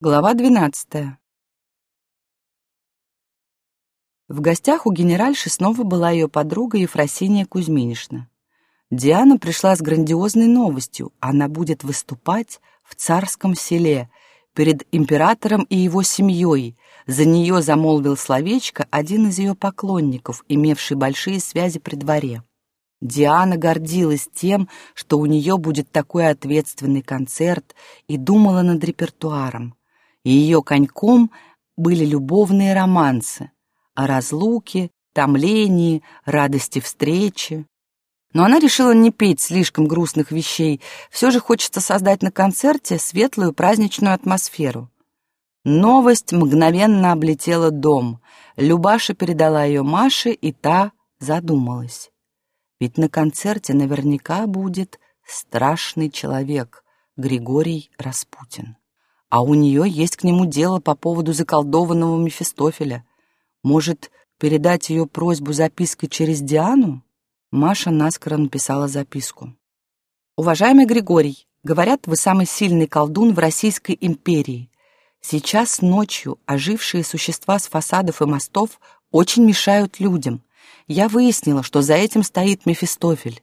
Глава 12. В гостях у генеральши снова была ее подруга Ефросиния Кузьминишна. Диана пришла с грандиозной новостью. Она будет выступать в царском селе перед императором и его семьей. За нее замолвил словечко один из ее поклонников, имевший большие связи при дворе. Диана гордилась тем, что у нее будет такой ответственный концерт, и думала над репертуаром и ее коньком были любовные романсы о разлуке, томлении, радости встречи. Но она решила не петь слишком грустных вещей, все же хочется создать на концерте светлую праздничную атмосферу. Новость мгновенно облетела дом. Любаша передала ее Маше, и та задумалась. Ведь на концерте наверняка будет страшный человек Григорий Распутин. А у нее есть к нему дело по поводу заколдованного Мефистофеля. Может, передать ее просьбу запиской через Диану? Маша наскоро написала записку. «Уважаемый Григорий, говорят, вы самый сильный колдун в Российской империи. Сейчас ночью ожившие существа с фасадов и мостов очень мешают людям. Я выяснила, что за этим стоит Мефистофель.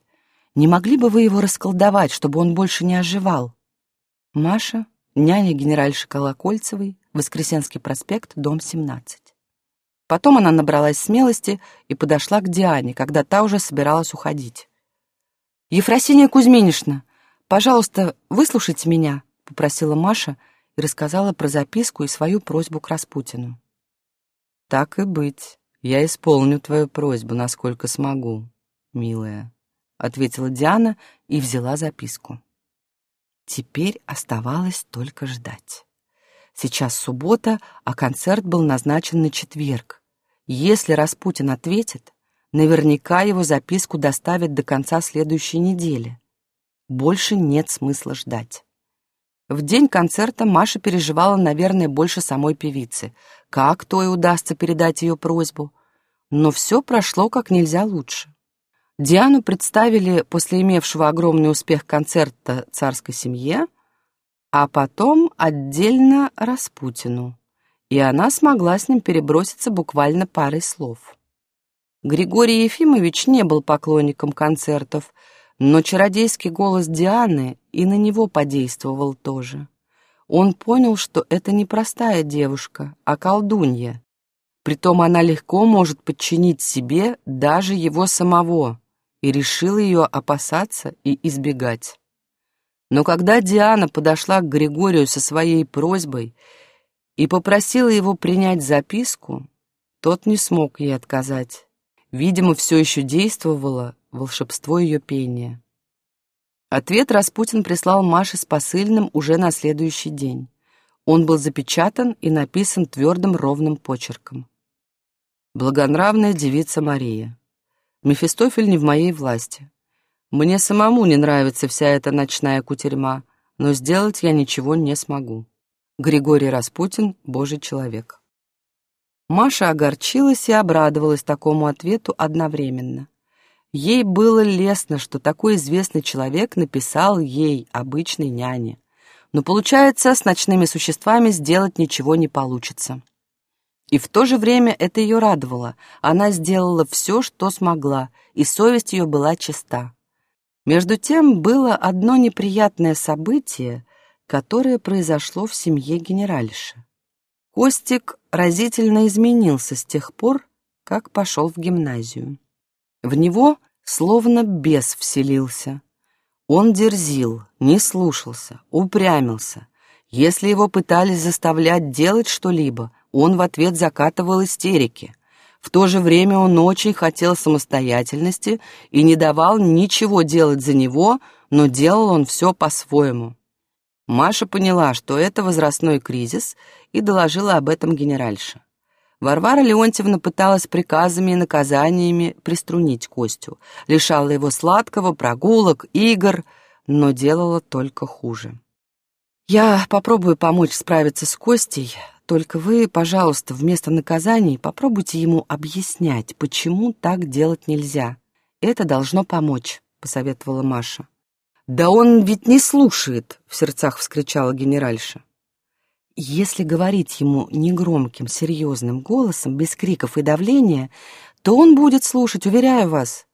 Не могли бы вы его расколдовать, чтобы он больше не оживал?» Маша Няня генеральши Колокольцевой, Воскресенский проспект, дом 17. Потом она набралась смелости и подошла к Диане, когда та уже собиралась уходить. «Ефросиния Кузьминишна, пожалуйста, выслушайте меня», — попросила Маша и рассказала про записку и свою просьбу к Распутину. «Так и быть, я исполню твою просьбу, насколько смогу, милая», — ответила Диана и взяла записку. Теперь оставалось только ждать. Сейчас суббота, а концерт был назначен на четверг. Если Распутин ответит, наверняка его записку доставят до конца следующей недели. Больше нет смысла ждать. В день концерта Маша переживала, наверное, больше самой певицы. Как то и удастся передать ее просьбу? Но все прошло как нельзя лучше. Диану представили после имевшего огромный успех концерта царской семье, а потом отдельно Распутину, и она смогла с ним переброситься буквально парой слов. Григорий Ефимович не был поклонником концертов, но чародейский голос Дианы и на него подействовал тоже. Он понял, что это не простая девушка, а колдунья. Притом она легко может подчинить себе даже его самого и решил ее опасаться и избегать. Но когда Диана подошла к Григорию со своей просьбой и попросила его принять записку, тот не смог ей отказать. Видимо, все еще действовало волшебство ее пения. Ответ Распутин прислал Маше с посыльным уже на следующий день. Он был запечатан и написан твердым ровным почерком. «Благонравная девица Мария, Мефистофель не в моей власти. Мне самому не нравится вся эта ночная кутерьма, но сделать я ничего не смогу. Григорий Распутин, Божий человек. Маша огорчилась и обрадовалась такому ответу одновременно. Ей было лестно, что такой известный человек написал ей, обычной няне. Но получается, с ночными существами сделать ничего не получится. И в то же время это ее радовало. Она сделала все, что смогла, и совесть ее была чиста. Между тем было одно неприятное событие, которое произошло в семье генеральши. Костик разительно изменился с тех пор, как пошел в гимназию. В него словно бес вселился. Он дерзил, не слушался, упрямился. Если его пытались заставлять делать что-либо, он в ответ закатывал истерики. В то же время он очень хотел самостоятельности и не давал ничего делать за него, но делал он все по-своему. Маша поняла, что это возрастной кризис, и доложила об этом генеральше. Варвара Леонтьевна пыталась приказами и наказаниями приструнить Костю, лишала его сладкого, прогулок, игр, но делала только хуже. «Я попробую помочь справиться с Костей, только вы, пожалуйста, вместо наказаний попробуйте ему объяснять, почему так делать нельзя. Это должно помочь», — посоветовала Маша. «Да он ведь не слушает!» — в сердцах вскричала генеральша. Если говорить ему негромким, серьезным голосом, без криков и давления, то он будет слушать, уверяю вас.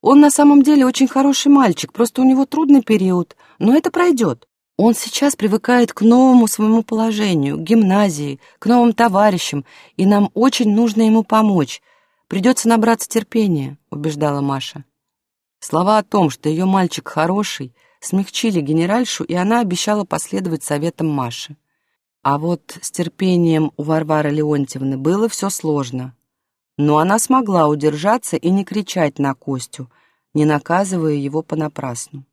Он на самом деле очень хороший мальчик, просто у него трудный период, но это пройдет. Он сейчас привыкает к новому своему положению, к гимназии, к новым товарищам, и нам очень нужно ему помочь. Придется набраться терпения», — убеждала Маша. Слова о том, что ее мальчик хороший, смягчили генеральшу, и она обещала последовать советам Маши. А вот с терпением у Варвары Леонтьевны было все сложно. Но она смогла удержаться и не кричать на Костю, не наказывая его понапрасну.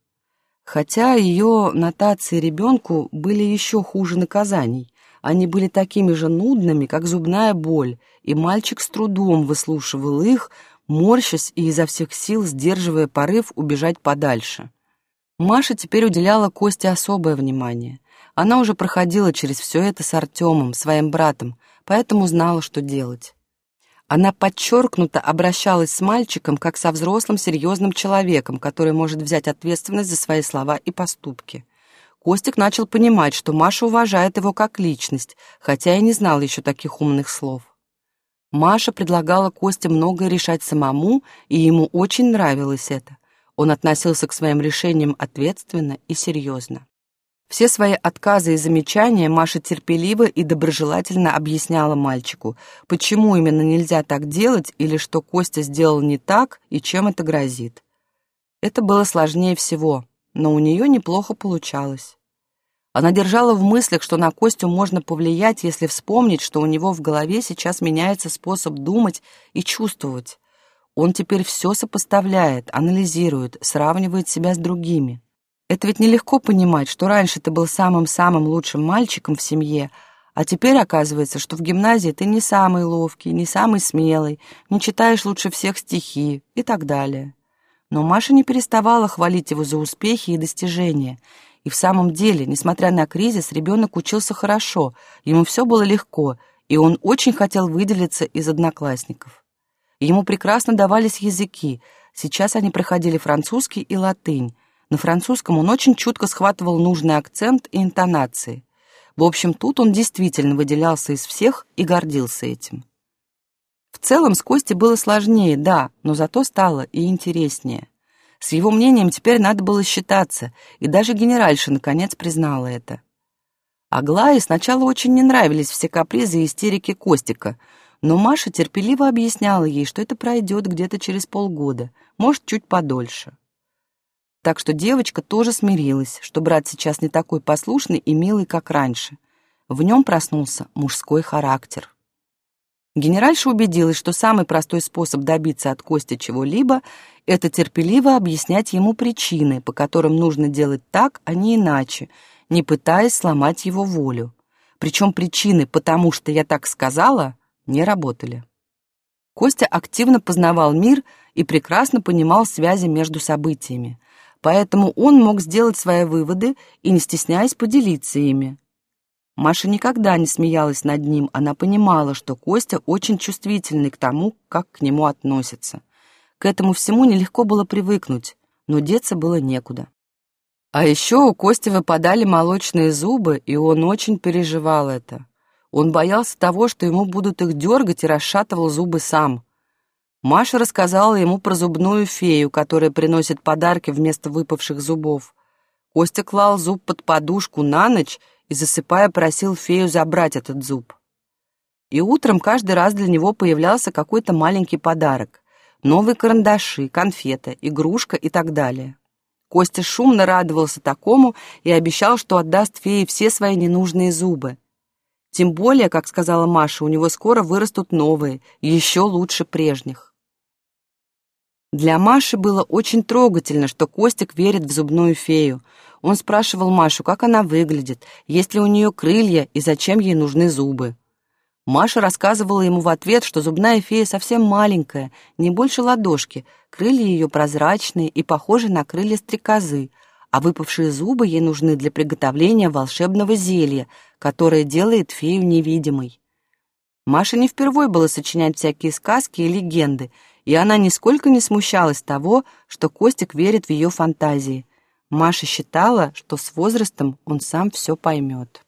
Хотя ее нотации ребенку были еще хуже наказаний. Они были такими же нудными, как зубная боль, и мальчик с трудом выслушивал их, морщась и изо всех сил сдерживая порыв убежать подальше. Маша теперь уделяла Косте особое внимание. Она уже проходила через все это с Артемом, своим братом, поэтому знала, что делать. Она подчеркнуто обращалась с мальчиком как со взрослым серьезным человеком, который может взять ответственность за свои слова и поступки. Костик начал понимать, что Маша уважает его как личность, хотя и не знал еще таких умных слов. Маша предлагала Косте многое решать самому, и ему очень нравилось это. Он относился к своим решениям ответственно и серьезно. Все свои отказы и замечания Маша терпеливо и доброжелательно объясняла мальчику, почему именно нельзя так делать или что Костя сделал не так и чем это грозит. Это было сложнее всего, но у нее неплохо получалось. Она держала в мыслях, что на Костю можно повлиять, если вспомнить, что у него в голове сейчас меняется способ думать и чувствовать. Он теперь все сопоставляет, анализирует, сравнивает себя с другими. Это ведь нелегко понимать, что раньше ты был самым-самым лучшим мальчиком в семье, а теперь оказывается, что в гимназии ты не самый ловкий, не самый смелый, не читаешь лучше всех стихи и так далее. Но Маша не переставала хвалить его за успехи и достижения. И в самом деле, несмотря на кризис, ребенок учился хорошо, ему все было легко, и он очень хотел выделиться из одноклассников. Ему прекрасно давались языки, сейчас они проходили французский и латынь, на французском он очень чутко схватывал нужный акцент и интонации. В общем, тут он действительно выделялся из всех и гордился этим. В целом с Костей было сложнее, да, но зато стало и интереснее. С его мнением теперь надо было считаться, и даже генеральша наконец признала это. Аглае сначала очень не нравились все капризы и истерики Костика, но Маша терпеливо объясняла ей, что это пройдет где-то через полгода, может, чуть подольше. Так что девочка тоже смирилась, что брат сейчас не такой послушный и милый, как раньше. В нем проснулся мужской характер. Генеральша убедилась, что самый простой способ добиться от Кости чего-либо — это терпеливо объяснять ему причины, по которым нужно делать так, а не иначе, не пытаясь сломать его волю. Причем причины «потому что я так сказала» не работали. Костя активно познавал мир и прекрасно понимал связи между событиями поэтому он мог сделать свои выводы и, не стесняясь, поделиться ими. Маша никогда не смеялась над ним, она понимала, что Костя очень чувствительный к тому, как к нему относятся. К этому всему нелегко было привыкнуть, но деться было некуда. А еще у Кости выпадали молочные зубы, и он очень переживал это. Он боялся того, что ему будут их дергать, и расшатывал зубы сам. Маша рассказала ему про зубную фею, которая приносит подарки вместо выпавших зубов. Костя клал зуб под подушку на ночь и, засыпая, просил фею забрать этот зуб. И утром каждый раз для него появлялся какой-то маленький подарок. Новые карандаши, конфета, игрушка и так далее. Костя шумно радовался такому и обещал, что отдаст фее все свои ненужные зубы. Тем более, как сказала Маша, у него скоро вырастут новые, еще лучше прежних. Для Маши было очень трогательно, что Костик верит в зубную фею. Он спрашивал Машу, как она выглядит, есть ли у нее крылья и зачем ей нужны зубы. Маша рассказывала ему в ответ, что зубная фея совсем маленькая, не больше ладошки, крылья ее прозрачные и похожи на крылья стрекозы, а выпавшие зубы ей нужны для приготовления волшебного зелья, которое делает фею невидимой. Маше не впервой было сочинять всякие сказки и легенды — и она нисколько не смущалась того, что Костик верит в ее фантазии. Маша считала, что с возрастом он сам все поймет.